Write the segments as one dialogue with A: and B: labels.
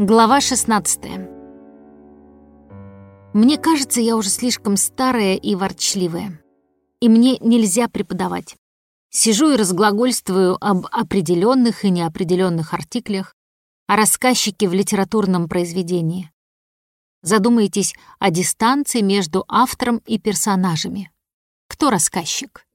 A: Глава 16 Мне кажется, я уже слишком старая и ворчливая. И мне нельзя преподавать. Сижу и разглагольствую об определенных и неопределенных артиклях, о рассказчике в литературном произведении. Задумайтесь о дистанции между автором и персонажами. Кто рассказчик?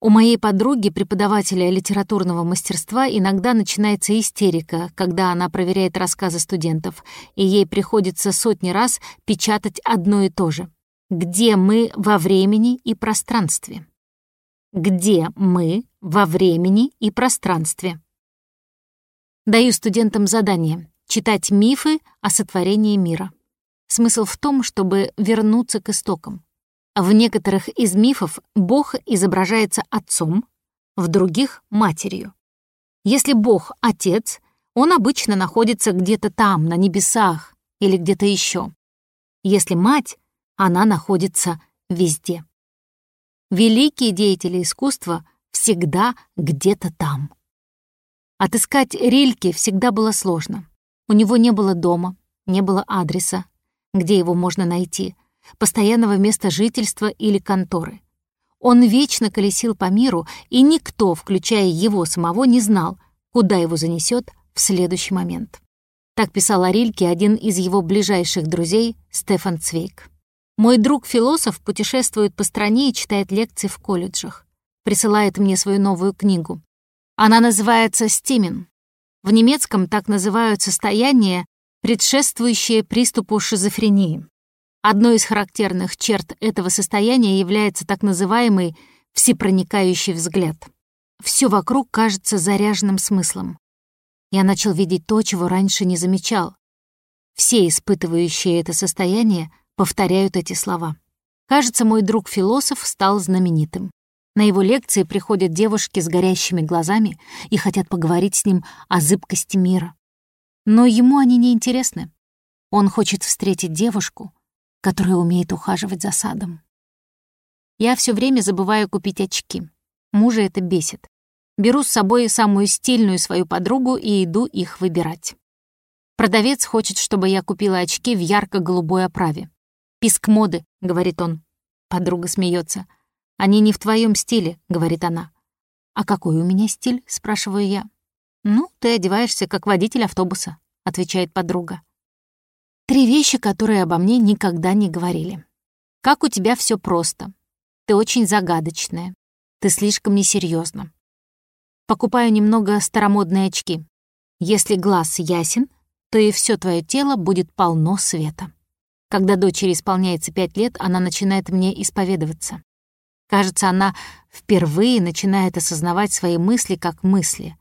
A: У моей подруги, преподавателя литературного мастерства, иногда начинается истерика, когда она проверяет рассказы студентов, и ей приходится сотни раз печатать одно и то же. Где мы во времени и пространстве? Где мы во времени и пространстве? Даю студентам задание — читать мифы о сотворении мира. Смысл в том, чтобы вернуться к истокам. В некоторых из мифов Бог изображается отцом, в других — матерью. Если Бог — отец, он обычно находится где-то там, на небесах или где-то еще. Если мать, она находится везде. Великие деятели искусства всегда где-то там. Отыскать Рильке всегда было сложно. У него не было дома, не было адреса, где его можно найти — постоянного места жительства или конторы. Он вечно колесил по миру, и никто, включая его самого, не знал, куда его занесет в следующий момент. Так писал о Рильке один из его ближайших друзей, Стефан Цвейк. «Мой друг-философ путешествует по стране и читает лекции в колледжах. Присылает мне свою новую книгу. Она называется «Стимен». В немецком так называют состояние, предшествующее приступу шизофрении. Одной из характерных черт этого состояния является так называемый всепроникающий взгляд. Все вокруг кажется заряженным смыслом. Я начал видеть то, чего раньше не замечал. Все испытывающие это состояние повторяют эти слова. Кажется, мой друг-философ стал знаменитым. На его лекции приходят девушки с горящими глазами и хотят поговорить с ним о зыбкости мира. Но ему они не интересны. Он хочет встретить девушку, которая умеет ухаживать за садом. Я все время забываю купить очки. Мужа это бесит. Беру с собой самую стильную свою подругу и иду их выбирать. Продавец хочет, чтобы я купила очки в ярко-голубой оправе. «Писк моды», — говорит он. Подруга смеется. «Они не в твоем стиле», — говорит она. «А какой у меня стиль?» — спрашиваю я. «Ну, ты одеваешься как водитель автобуса», — отвечает подруга. Три вещи, которые обо мне никогда не говорили. Как у тебя все просто. Ты очень загадочная. Ты слишком несерьезна. Покупаю немного старомодные очки. Если глаз ясен, то и все твое тело будет полно света. Когда дочери исполняется пять лет, она начинает мне исповедоваться. Кажется, она впервые начинает осознавать свои мысли как мысли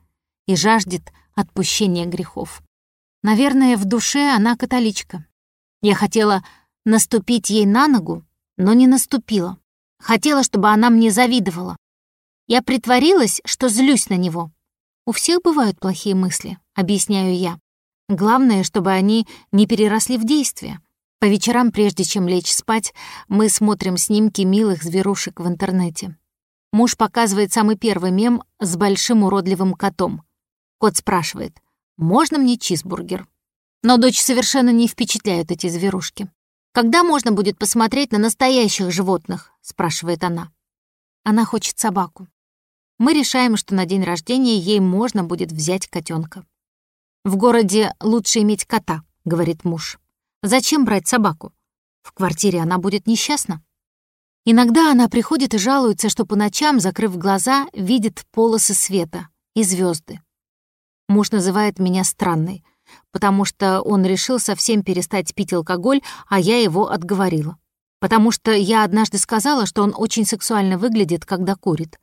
A: и жаждет отпущения грехов. Наверное, в душе она католичка. Я хотела наступить ей на ногу, но не наступила. Хотела, чтобы она мне завидовала. Я притворилась, что злюсь на него. У всех бывают плохие мысли, объясняю я. Главное, чтобы они не переросли в действие. По вечерам, прежде чем лечь спать, мы смотрим снимки милых зверушек в интернете. Муж показывает самый первый мем с большим уродливым котом. Кот спрашивает, можно мне чизбургер? Но дочь совершенно не впечатляют эти зверушки. «Когда можно будет посмотреть на настоящих животных?» — спрашивает она. Она хочет собаку. Мы решаем, что на день рождения ей можно будет взять котенка. «В городе лучше иметь кота», — говорит муж. «Зачем брать собаку? В квартире она будет несчастна». Иногда она приходит и жалуется, что по ночам, закрыв глаза, видит полосы света и звезды. Муж называет меня странной, потому что он решил совсем перестать пить алкоголь, а я его отговорила. Потому что я однажды сказала, что он очень сексуально выглядит, когда курит.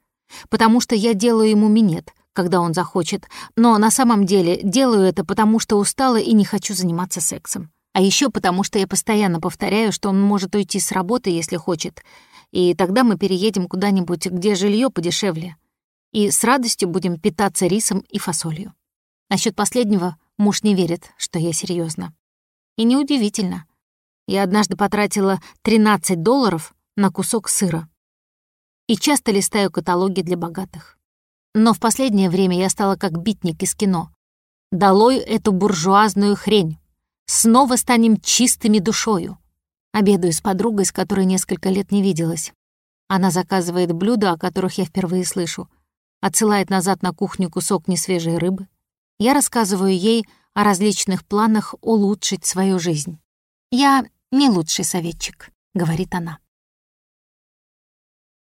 A: Потому что я делаю ему минет, когда он захочет, но на самом деле делаю это потому, что устала и не хочу заниматься сексом. А еще потому, что я постоянно повторяю, что он может уйти с работы, если хочет, и тогда мы переедем куда-нибудь, где жилье подешевле, и с радостью будем питаться рисом и фасолью. Насчет последнего муж не верит, что я серьезно. И неудивительно. Я однажды потратила 13 долларов на кусок сыра. И часто листаю каталоги для богатых. Но в последнее время я стала как битник из кино. Долой эту буржуазную хрень. Снова станем чистыми душою. Обедаю с подругой, с которой несколько лет не виделась. Она заказывает блюда, о которых я впервые слышу, отсылает назад на кухню кусок несвежей рыбы. Я рассказываю ей о различных планах улучшить свою жизнь. «Я не лучший советчик», — говорит она.